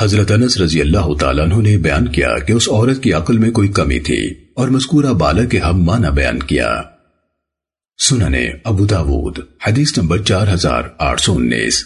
حضرت انس رضی اللہ تعالیٰ عنہ نے بیان کیا کہ اس عورت کی عقل میں کوئی کمی تھی اور مذکورہ بالا کے ہم معنی بیان کیا۔ سننے ابو داود، حدیث نمبر چار ہزار آٹھ سو انیس۔